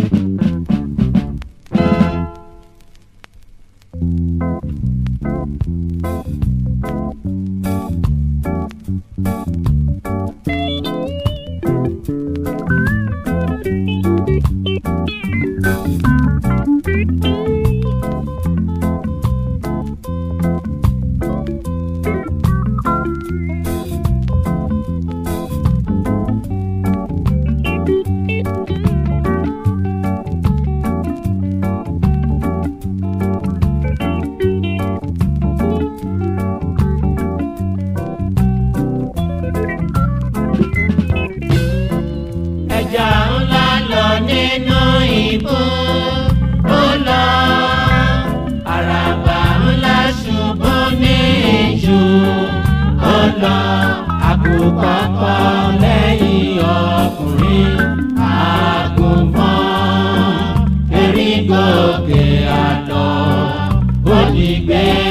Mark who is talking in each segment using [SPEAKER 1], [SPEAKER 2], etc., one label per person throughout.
[SPEAKER 1] Thank you.
[SPEAKER 2] Johnny Man.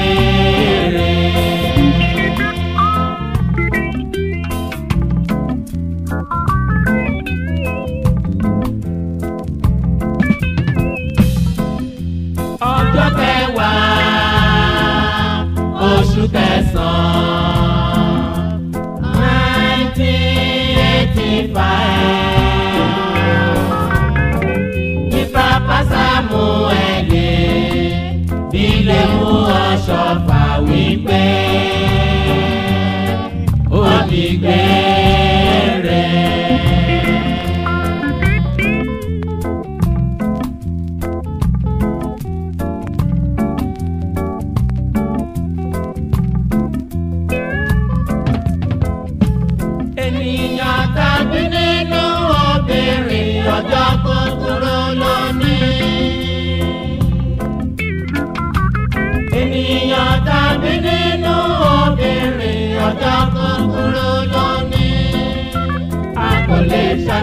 [SPEAKER 1] wípé ó dìgbẹ́.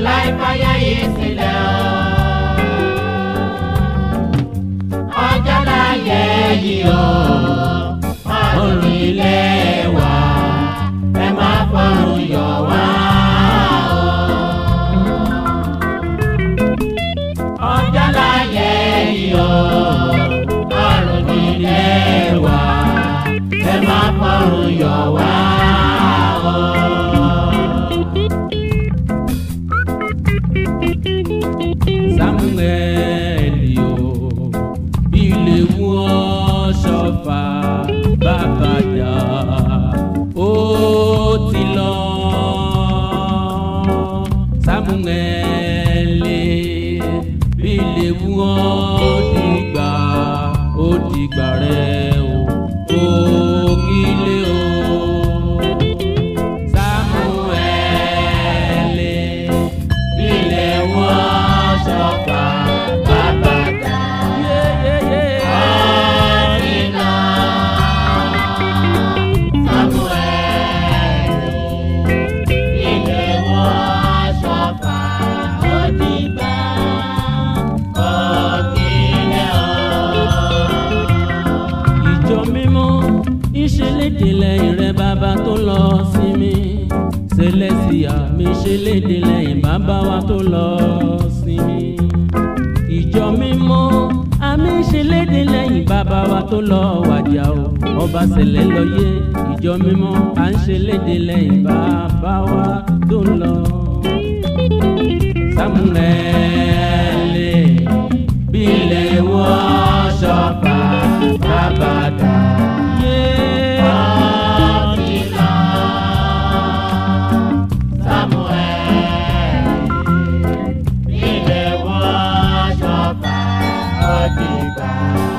[SPEAKER 1] láìfáyé yìí sílẹ̀ o. ọjọ́ láyé yìí o ọdún ilé wa ẹ má fọrùn yọ wá. o ọdún ilé wa ẹ
[SPEAKER 2] samuel o bí lè mú ọ ṣọfà bá padà samuel bí lè wa tó lọ wàjà o ọba ṣẹlẹ̀ lọ́yẹ ìjọ mímọ́ à ń ṣe léde lẹ́yìn bàbá wa tó ń lọ. Sámúẹ́lì bílẹ̀ wọ́n ṣọ́pà bàbá Bye.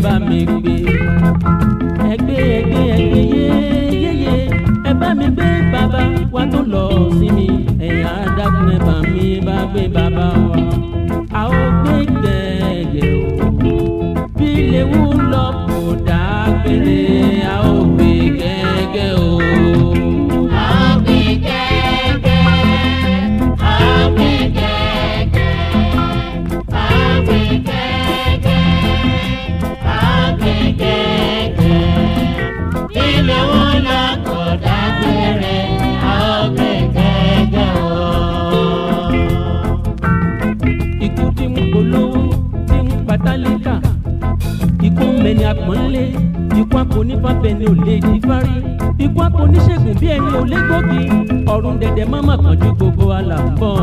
[SPEAKER 2] bá mi àpọ́nlé ìkwá kò ní fàbẹ̀ ni ò lè di fárí ìkwá kò ní ṣègùn bí ẹni ò lè gbòógì ọ̀run dẹ̀dẹ̀ mọ́mọ́ kan ju gbogbo àlàfọ́.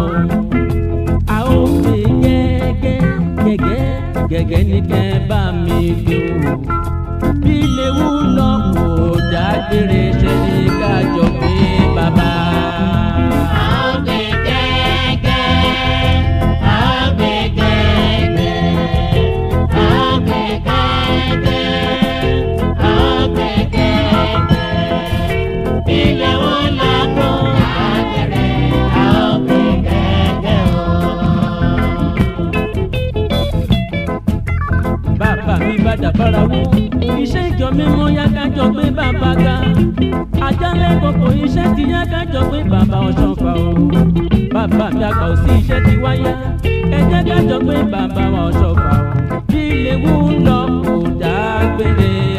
[SPEAKER 2] a ó fi gẹ́gẹ́ gẹ́gẹ́ gẹ́gẹ́ ní kẹ́ bá mi. kájọ mímọ́ yá kájọ gbé bàbá ga Àjàlẹ̀ kòkò iṣẹ́ ti yá kájọ gbé bàbá Ọ̀ṣọ́fà o bàbá mi àgbà ò sí iṣẹ́ ti wáyá ẹ jẹ́ kájọ gbé bàbá wa Ọ̀ṣọ́fà o bí ilé wú ń lọ kò dágbére.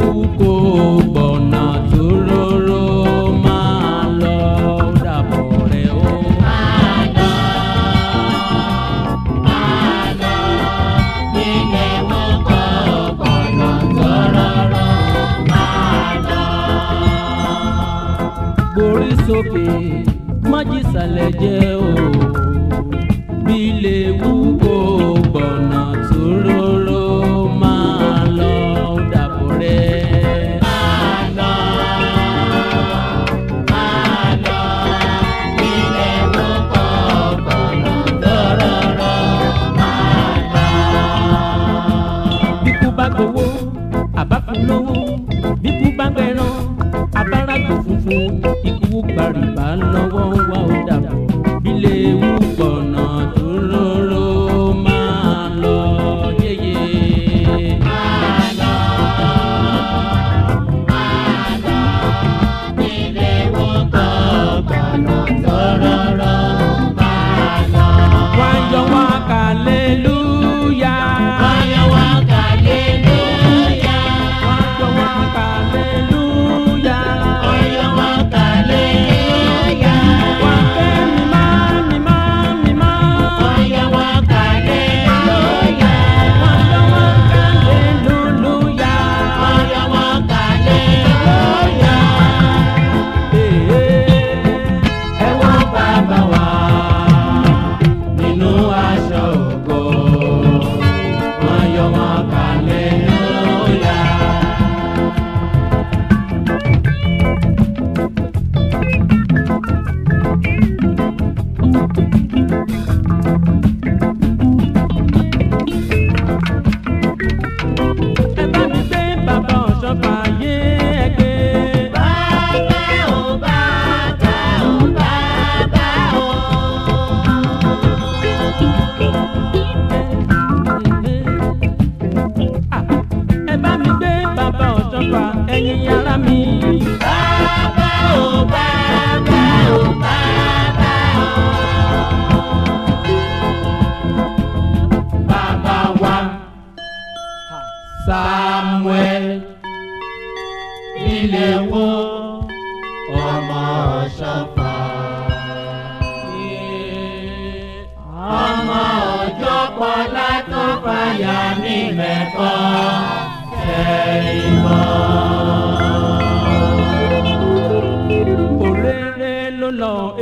[SPEAKER 2] eu dou. ikú ikú gbàrìbà náwó.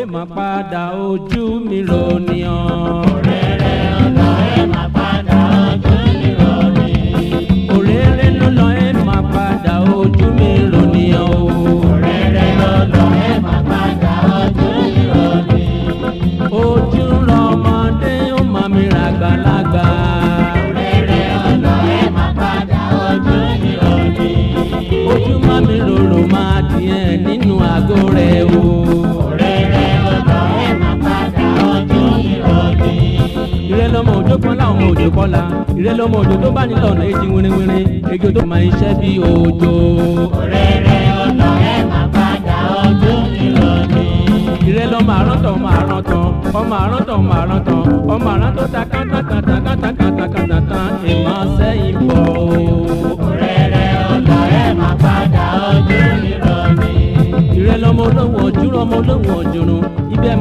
[SPEAKER 2] má padà ojú mi lónìí ọ. òrèrè ló lọ ẹ má padà ojú mi lónìí. òrèrè ló lọ ẹ má padà ojú mi lónìí ọ. òrèrè ló lọ má padà ojú mi lónìí. ojú lọmọdé ó má mi ràgbàlagbà. ìrẹ́ lọ́mọ òjò tó bá nílò ọ̀nà èjì wìrìwìrì ejò tó máa ń ṣẹ́ bí òjò. ọ̀rẹ́ rẹ ọ̀nà ẹ̀ máa padà ọjọ́ ìrọ̀lẹ́. ìrẹ́ lọ́mọ àrántàn ọmọ àrántàn ọmọ àrántàn ọmọ àrántàn ọmọ àrántàn ta kátàkátàkátàkátàkátàkátàkátà ẹ̀ máa sẹ́yìn bọ̀. ọ̀rẹ́ rẹ ọ̀nà ẹ̀ máa padà ọjọ́ ìrọ̀lẹ́. ìrẹ́ lọ́mọ olówó ọjúrọ̀ ọmọ olówó ọjúrún ibẹ̀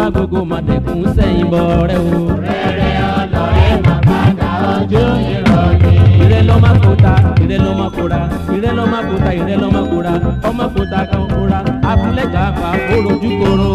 [SPEAKER 2] bá gbogbo màdẹ̀kùn sẹ́yìn bọ̀ rẹ o. rẹ̀rẹ̀ ọlọ́rẹ́ màmá dá ọjọ́ ìrọ̀lẹ́. ìrẹ́ ló má kóta ìrẹ́ ló má kóra ìrẹ́ ló má kóta ìrẹ́ ló má kóra ọmọ kóta kan kóra afúnlẹ̀jà àpá ó rojú koro.